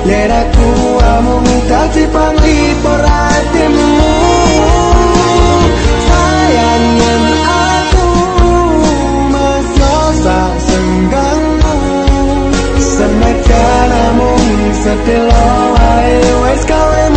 sadar yen aku amung dadi panglipur atimu sayang aku masih sak senggangmu. Senajan amung sedelo wae wis kawe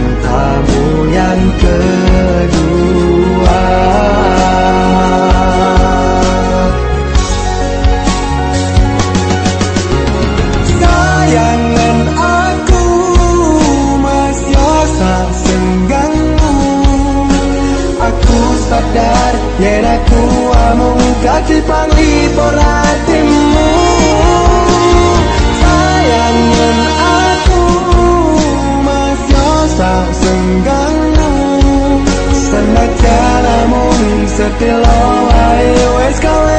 cintamu yang kedua. Sayangan aku masih sak senggangmu Aku sadar yen aku amung dadi panglipur Below, I always go.